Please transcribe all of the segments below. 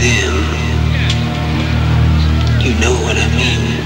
them. You know what I mean?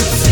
you